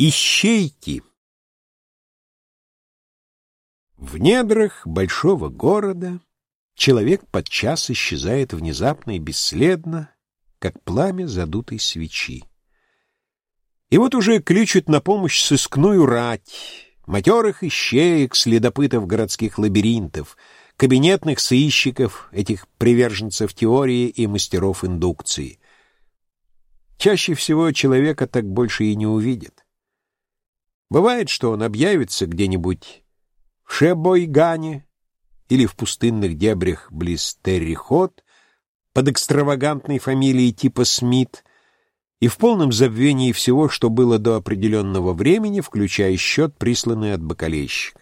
Ищейки В недрах большого города человек подчас исчезает внезапно и бесследно, как пламя задутой свечи. И вот уже кличут на помощь сыскную рать, матерых ищеек, следопытов городских лабиринтов, кабинетных сыщиков, этих приверженцев теории и мастеров индукции. Чаще всего человека так больше и не увидит. Бывает, что он объявится где-нибудь в Шебойгане или в пустынных дебрях близ Террихот под экстравагантной фамилией типа Смит и в полном забвении всего, что было до определенного времени, включая счет, присланный от бокалейщика.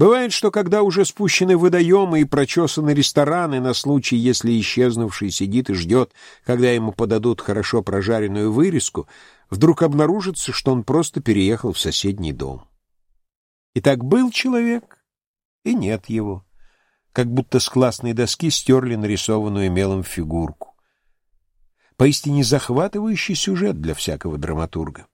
Бывает, что когда уже спущены водоемы и прочесаны рестораны на случай, если исчезнувший сидит и ждет, когда ему подадут хорошо прожаренную вырезку, вдруг обнаружится, что он просто переехал в соседний дом. И так был человек, и нет его, как будто с классной доски стерли нарисованную мелом фигурку. Поистине захватывающий сюжет для всякого драматурга.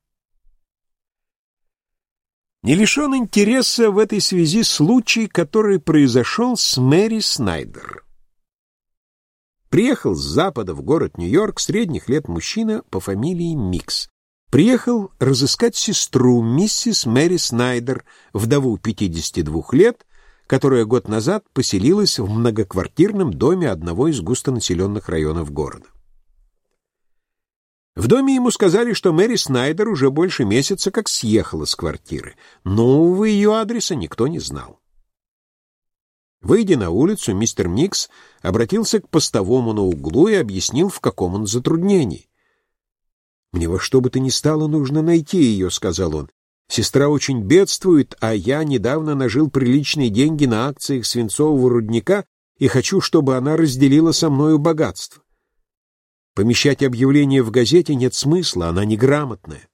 Не лишен интереса в этой связи случай, который произошел с Мэри Снайдер. Приехал с запада в город Нью-Йорк средних лет мужчина по фамилии Микс. Приехал разыскать сестру, миссис Мэри Снайдер, вдову 52 лет, которая год назад поселилась в многоквартирном доме одного из густонаселенных районов города. В доме ему сказали, что Мэри Снайдер уже больше месяца как съехала с квартиры. Нового ее адреса никто не знал. Выйдя на улицу, мистер Микс обратился к постовому на углу и объяснил, в каком он затруднении. «Мне во что бы то ни стало нужно найти ее», — сказал он. «Сестра очень бедствует, а я недавно нажил приличные деньги на акциях свинцового рудника и хочу, чтобы она разделила со мною богатство. Помещать объявление в газете нет смысла, она неграмотная.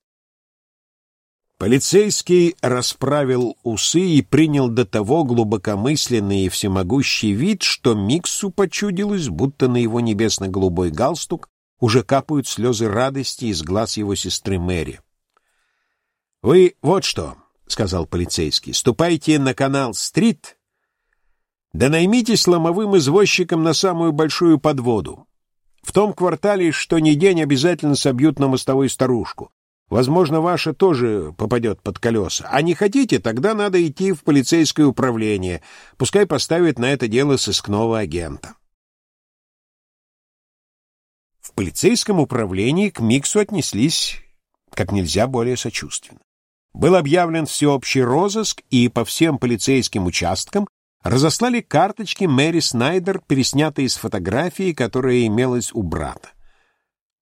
Полицейский расправил усы и принял до того глубокомысленный и всемогущий вид, что Миксу почудилось, будто на его небесно-голубой галстук уже капают слезы радости из глаз его сестры Мэри. «Вы вот что», — сказал полицейский, — «ступайте на канал Стрит, да наймитесь ломовым извозчиком на самую большую подводу. В том квартале, что ни день, обязательно собьют на мостовой старушку. Возможно, ваша тоже попадет под колеса. А не хотите, тогда надо идти в полицейское управление. Пускай поставят на это дело сыскного агента. В полицейском управлении к Миксу отнеслись как нельзя более сочувственно. Был объявлен всеобщий розыск, и по всем полицейским участкам разослали карточки Мэри Снайдер, переснятые с фотографии, которая имелась у брата.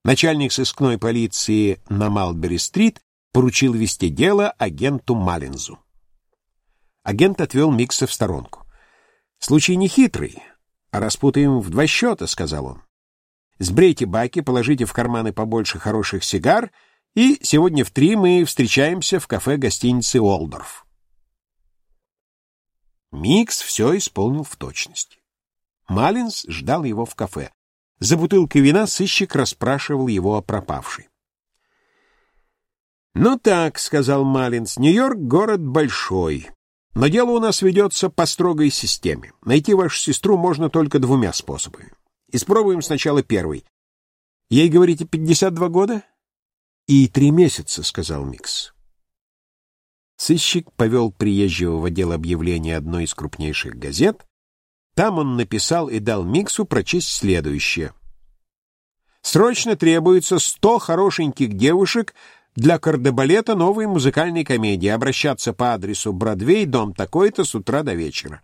Начальник сыскной полиции на Малбери-стрит поручил вести дело агенту Маллинзу. Агент отвел Микса в сторонку. «Случай нехитрый, а распутаем в два счета», — сказал он. «Сбрейте баки, положите в карманы побольше хороших сигар, и сегодня в три мы встречаемся в кафе гостиницы «Олдорф». Микс все исполнил в точности. Малинс ждал его в кафе. За бутылкой вина сыщик расспрашивал его о пропавшей. «Ну так», — сказал Малинс, — «Нью-Йорк — город большой, но дело у нас ведется по строгой системе. Найти вашу сестру можно только двумя способами. Испробуем сначала первый. Ей, говорите, 52 года?» «И три месяца», — сказал Микс. Сыщик повел приезжего в отдел объявления одной из крупнейших газет. Там он написал и дал Миксу прочесть следующее. «Срочно требуется сто хорошеньких девушек для кардебалета новой музыкальной комедии. Обращаться по адресу Бродвей, дом такой-то, с утра до вечера».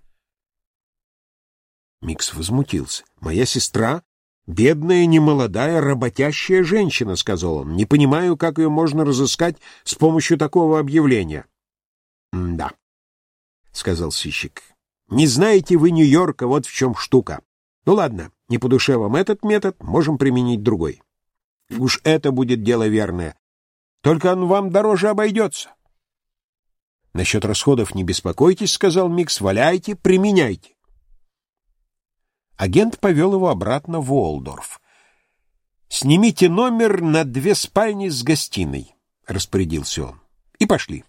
Микс возмутился. «Моя сестра — бедная, немолодая, работящая женщина», — сказал он. «Не понимаю, как ее можно разыскать с помощью такого объявления». «Да», — сказал сыщик. «Не знаете вы Нью-Йорка, вот в чем штука. Ну ладно, не по душе вам этот метод, можем применить другой. Уж это будет дело верное. Только он вам дороже обойдется». «Насчет расходов не беспокойтесь», — сказал Микс, — «валяйте, применяйте». Агент повел его обратно в Уолдорф. «Снимите номер на две спальни с гостиной. — распорядился он. «И пошли».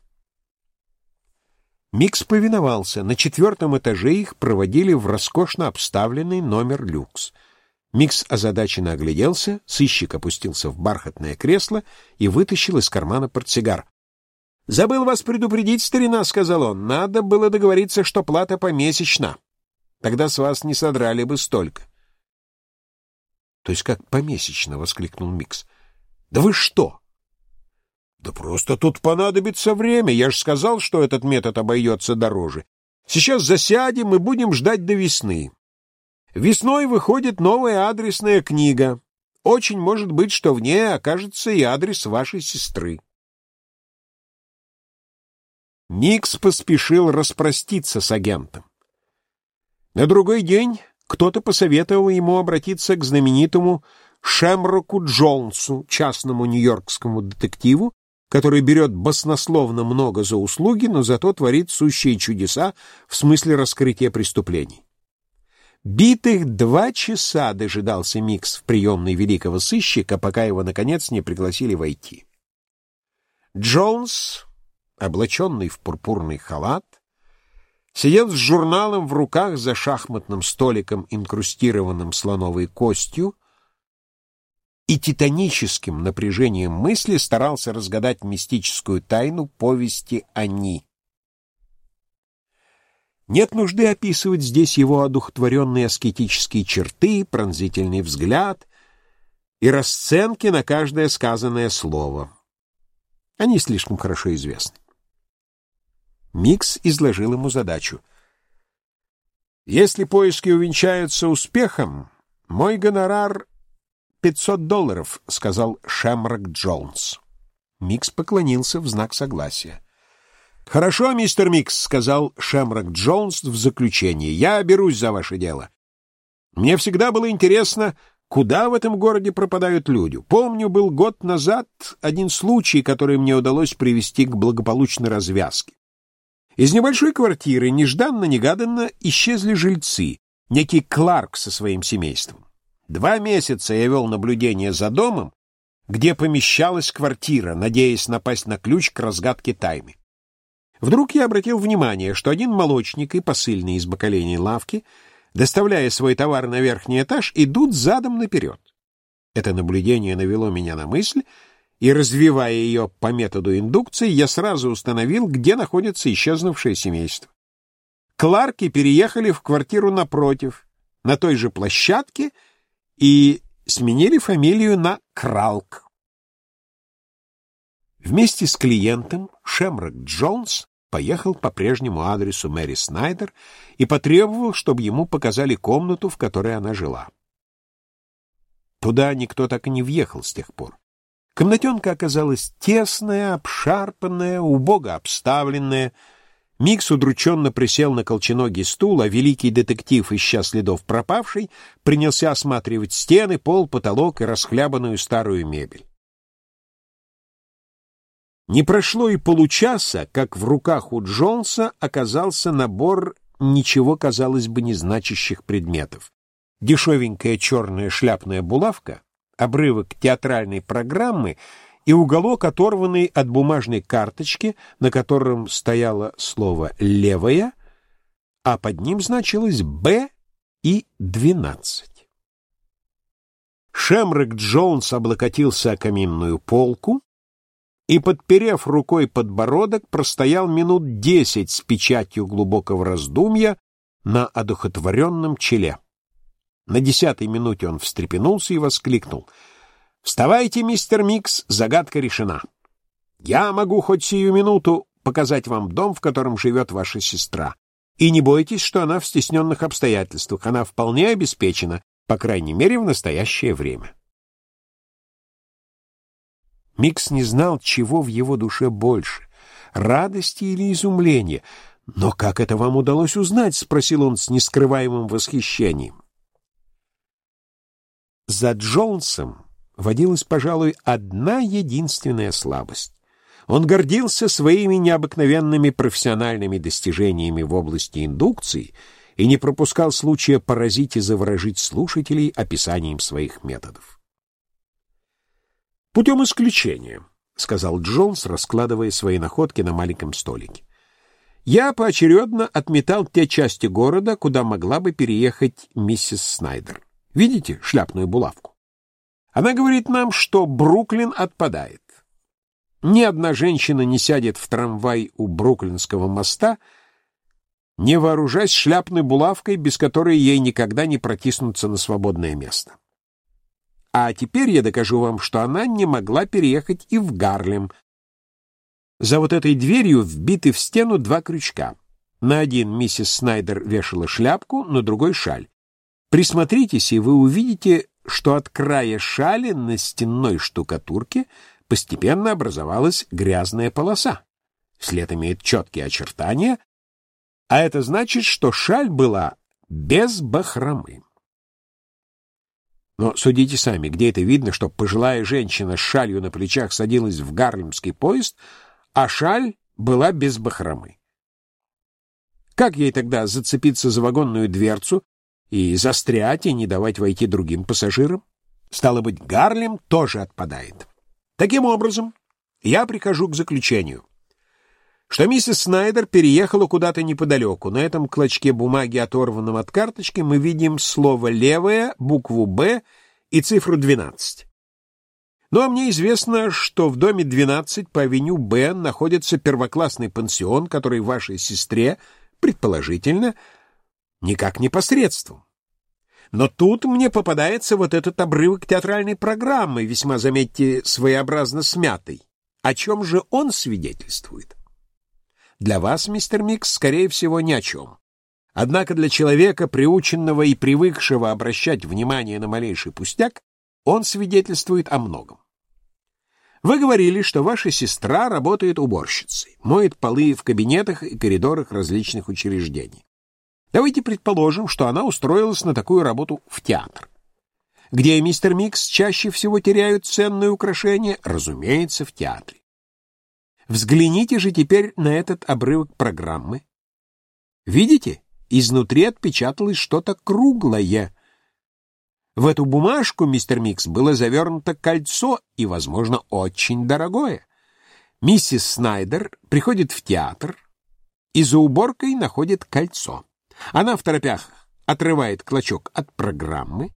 Микс повиновался. На четвертом этаже их проводили в роскошно обставленный номер люкс. Микс озадаченно огляделся, сыщик опустился в бархатное кресло и вытащил из кармана портсигар. «Забыл вас предупредить, старина», — сказал он. «Надо было договориться, что плата помесячна. Тогда с вас не содрали бы столько». «То есть как помесячно?» — воскликнул Микс. «Да вы что?» «Да просто тут понадобится время. Я же сказал, что этот метод обойдется дороже. Сейчас засядем и будем ждать до весны. Весной выходит новая адресная книга. Очень может быть, что в ней окажется и адрес вашей сестры». Никс поспешил распроститься с агентом. На другой день кто-то посоветовал ему обратиться к знаменитому Шемроку Джонсу, частному нью-йоркскому детективу, который берет баснословно много за услуги, но зато творит сущие чудеса в смысле раскрытия преступлений. Битых два часа дожидался Микс в приемной великого сыщика, пока его, наконец, не пригласили войти. Джонс облаченный в пурпурный халат, сидел с журналом в руках за шахматным столиком, инкрустированным слоновой костью, и титаническим напряжением мысли старался разгадать мистическую тайну повести «Они». Нет нужды описывать здесь его одухотворенные аскетические черты, пронзительный взгляд и расценки на каждое сказанное слово. Они слишком хорошо известны. Микс изложил ему задачу. «Если поиски увенчаются успехом, мой гонорар — 500 долларов», — сказал Шамрак Джонс. Микс поклонился в знак согласия. «Хорошо, мистер Микс», — сказал Шамрак Джонс в заключении. «Я берусь за ваше дело. Мне всегда было интересно, куда в этом городе пропадают люди. Помню, был год назад один случай, который мне удалось привести к благополучной развязке. Из небольшой квартиры нежданно-негаданно исчезли жильцы, некий Кларк со своим семейством. Два месяца я вел наблюдение за домом, где помещалась квартира, надеясь напасть на ключ к разгадке тайны. Вдруг я обратил внимание, что один молочник и посыльный из бакаленей лавки, доставляя свой товар на верхний этаж, идут задом наперед. Это наблюдение навело меня на мысль, и, развивая ее по методу индукции, я сразу установил, где находится исчезнувшее семейство. Кларки переехали в квартиру напротив, на той же площадке, и сменили фамилию на Кралк. Вместе с клиентом Шемрак Джонс поехал по прежнему адресу Мэри Снайдер и потребовал, чтобы ему показали комнату, в которой она жила. Туда никто так и не въехал с тех пор. Комнатенка оказалась тесная, обшарпанная, убого обставленная. Микс удрученно присел на колченогий стул, а великий детектив, ища следов пропавшей, принялся осматривать стены, пол, потолок и расхлябанную старую мебель. Не прошло и получаса, как в руках у Джонса оказался набор ничего, казалось бы, не значащих предметов. Дешевенькая черная шляпная булавка — обрывок театральной программы и уголок, оторванный от бумажной карточки, на котором стояло слово «левая», а под ним значилось «Б» и «12». Шемрак Джонс облокотился о каминную полку и, подперев рукой подбородок, простоял минут десять с печатью глубокого раздумья на одухотворенном челе. На десятой минуте он встрепенулся и воскликнул. «Вставайте, мистер Микс, загадка решена. Я могу хоть сию минуту показать вам дом, в котором живет ваша сестра. И не бойтесь, что она в стесненных обстоятельствах. Она вполне обеспечена, по крайней мере, в настоящее время». Микс не знал, чего в его душе больше — радости или изумления. «Но как это вам удалось узнать?» — спросил он с нескрываемым восхищением. За Джонсом водилась, пожалуй, одна единственная слабость. Он гордился своими необыкновенными профессиональными достижениями в области индукции и не пропускал случая поразить и заворожить слушателей описанием своих методов. Путем исключения сказал Джонс, раскладывая свои находки на маленьком столике. Я поочередно отметал те части города, куда могла бы переехать миссис Снайдер. Видите шляпную булавку? Она говорит нам, что Бруклин отпадает. Ни одна женщина не сядет в трамвай у Бруклинского моста, не вооружаясь шляпной булавкой, без которой ей никогда не протиснуться на свободное место. А теперь я докажу вам, что она не могла переехать и в Гарлем. За вот этой дверью вбиты в стену два крючка. На один миссис Снайдер вешала шляпку, на другой — шаль. Присмотритесь, и вы увидите, что от края шали на стенной штукатурке — постепенно образовалась грязная полоса. След имеет четкие очертания, а это значит, что шаль была без бахромы. Но судите сами, где это видно, что пожилая женщина с шалью на плечах садилась в гарлемский поезд, а шаль была без бахромы. Как ей тогда зацепиться за вагонную дверцу и застрять и не давать войти другим пассажирам? Стало быть, Гарлем тоже отпадает. Таким образом, я прихожу к заключению, что миссис Снайдер переехала куда-то неподалеку. На этом клочке бумаги, оторванном от карточки, мы видим слово «левое», букву «Б» и цифру 12. Ну а мне известно, что в доме 12 по авеню Б находится первоклассный пансион, который вашей сестре, предположительно, никак не посредством. Но тут мне попадается вот этот обрывок театральной программы, весьма, заметьте, своеобразно смятый. О чем же он свидетельствует? Для вас, мистер Микс, скорее всего, ни о чем. Однако для человека, приученного и привыкшего обращать внимание на малейший пустяк, он свидетельствует о многом. Вы говорили, что ваша сестра работает уборщицей, моет полы в кабинетах и коридорах различных учреждений. Давайте предположим, что она устроилась на такую работу в театр. Где мистер Микс чаще всего теряют ценные украшения? Разумеется, в театре. Взгляните же теперь на этот обрывок программы. Видите? Изнутри отпечаталось что-то круглое. В эту бумажку, мистер Микс, было завернуто кольцо и, возможно, очень дорогое. Миссис Снайдер приходит в театр и за уборкой находит кольцо. Она в торопях отрывает клочок от программы,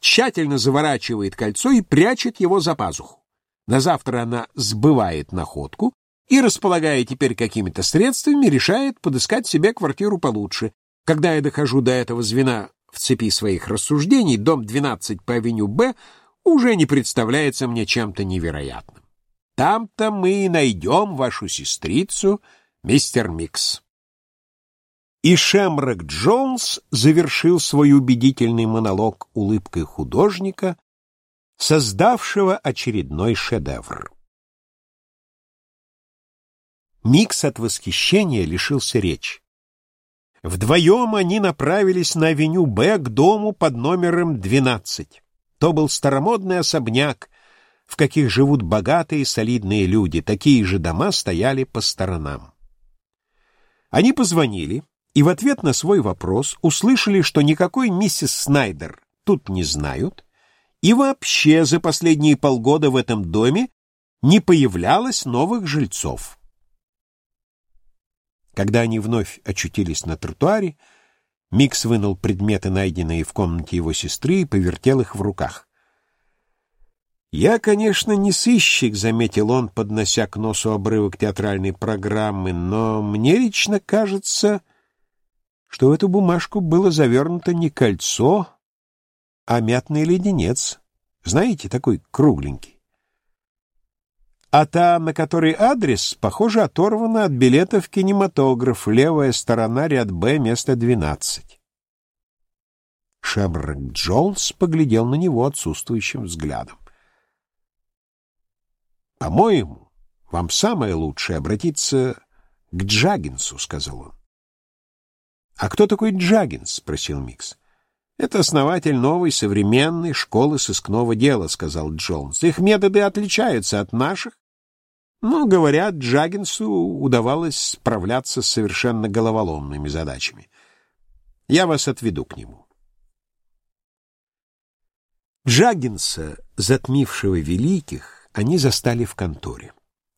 тщательно заворачивает кольцо и прячет его за пазуху. На завтра она сбывает находку и, располагая теперь какими-то средствами, решает подыскать себе квартиру получше. Когда я дохожу до этого звена в цепи своих рассуждений, дом 12 по авеню Б уже не представляется мне чем-то невероятным. Там-то мы и найдем вашу сестрицу, мистер Микс. И Шемрак Джонс завершил свой убедительный монолог улыбкой художника, создавшего очередной шедевр. Микс от восхищения лишился речи. Вдвоем они направились на авеню Б к дому под номером 12. То был старомодный особняк, в каких живут богатые и солидные люди. Такие же дома стояли по сторонам. Они позвонили и в ответ на свой вопрос услышали, что никакой миссис Снайдер тут не знают, и вообще за последние полгода в этом доме не появлялось новых жильцов. Когда они вновь очутились на тротуаре, Микс вынул предметы, найденные в комнате его сестры, и повертел их в руках. «Я, конечно, не сыщик», — заметил он, поднося к носу обрывок театральной программы, «но мне лично кажется...» что в эту бумажку было завернуто не кольцо, а мятный леденец. Знаете, такой кругленький. А та, на которой адрес, похоже, оторвана от билета в кинематограф, левая сторона, ряд «Б», место 12. Шебрак Джонс поглядел на него отсутствующим взглядом. «По-моему, вам самое лучшее обратиться к Джаггинсу», — сказал он. «А кто такой Джаггинс?» — спросил Микс. «Это основатель новой современной школы сыскного дела», — сказал Джонс. «Их методы отличаются от наших, но, говорят, Джаггинсу удавалось справляться с совершенно головоломными задачами. Я вас отведу к нему». Джаггинса, затмившего великих, они застали в конторе.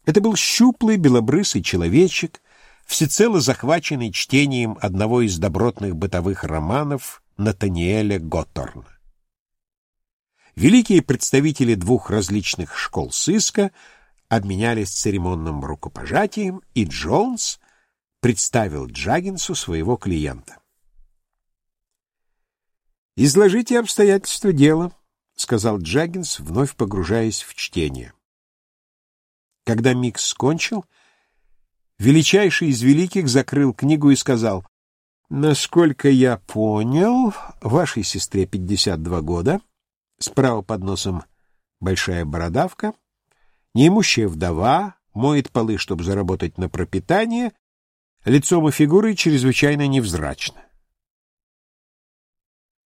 Это был щуплый белобрысый человечек, всецело захваченный чтением одного из добротных бытовых романов Натаниэля Готторна. Великие представители двух различных школ сыска обменялись церемонным рукопожатием, и Джонс представил Джаггинсу своего клиента. «Изложите обстоятельства дела», — сказал Джаггинс, вновь погружаясь в чтение. Когда Микс кончил, величайший из великих закрыл книгу и сказал, «Насколько я понял, вашей сестре 52 года, справа под носом большая бородавка, неимущая вдова, моет полы, чтобы заработать на пропитание, лицом и фигурой чрезвычайно невзрачно».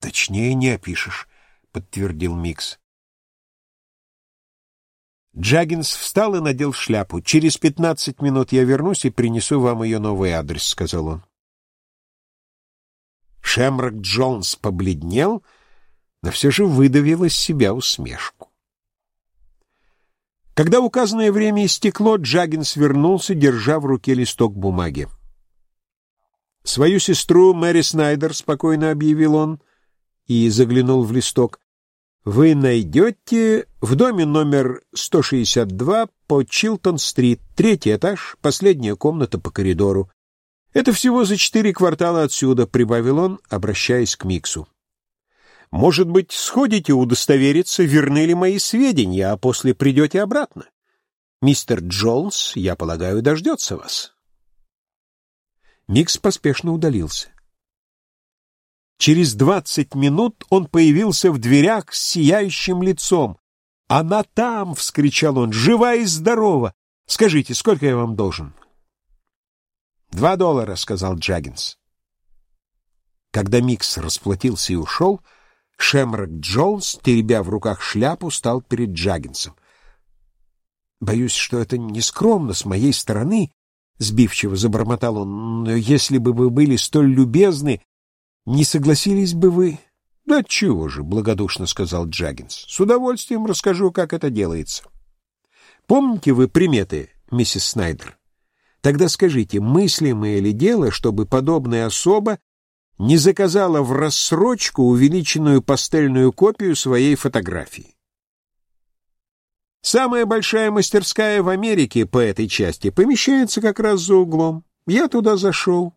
«Точнее не опишешь», — подтвердил Микс. Джаггинс встал и надел шляпу. «Через пятнадцать минут я вернусь и принесу вам ее новый адрес», — сказал он. Шемрак Джонс побледнел, но все же выдавил из себя усмешку. Когда указанное время истекло, Джаггинс вернулся, держа в руке листок бумаги. «Свою сестру Мэри Снайдер», — спокойно объявил он, и заглянул в листок вы найдете в доме номер 162 по Чилтон-стрит, третий этаж, последняя комната по коридору. Это всего за четыре квартала отсюда, — прибавил он, обращаясь к Миксу. Может быть, сходите удостовериться, верны ли мои сведения, а после придете обратно. Мистер Джонс, я полагаю, дождется вас. Микс поспешно удалился. Через двадцать минут он появился в дверях с сияющим лицом. «Она там!» — вскричал он. «Жива и здорова! Скажите, сколько я вам должен?» «Два доллара», — сказал Джаггинс. Когда Микс расплатился и ушел, Шемрак Джонс, теребя в руках шляпу, стал перед Джаггинсом. «Боюсь, что это нескромно с моей стороны», — сбивчиво забормотал он, — «но если бы вы были столь любезны не согласились бы вы? — Да чего же, — благодушно сказал Джаггинс. — С удовольствием расскажу, как это делается. Помните вы приметы, миссис Снайдер? Тогда скажите, мыслимое ли дело, чтобы подобная особа не заказала в рассрочку увеличенную пастельную копию своей фотографии? Самая большая мастерская в Америке по этой части помещается как раз за углом. Я туда зашел.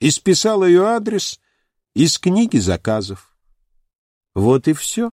Исписал ее адрес из книги заказов. Вот и все.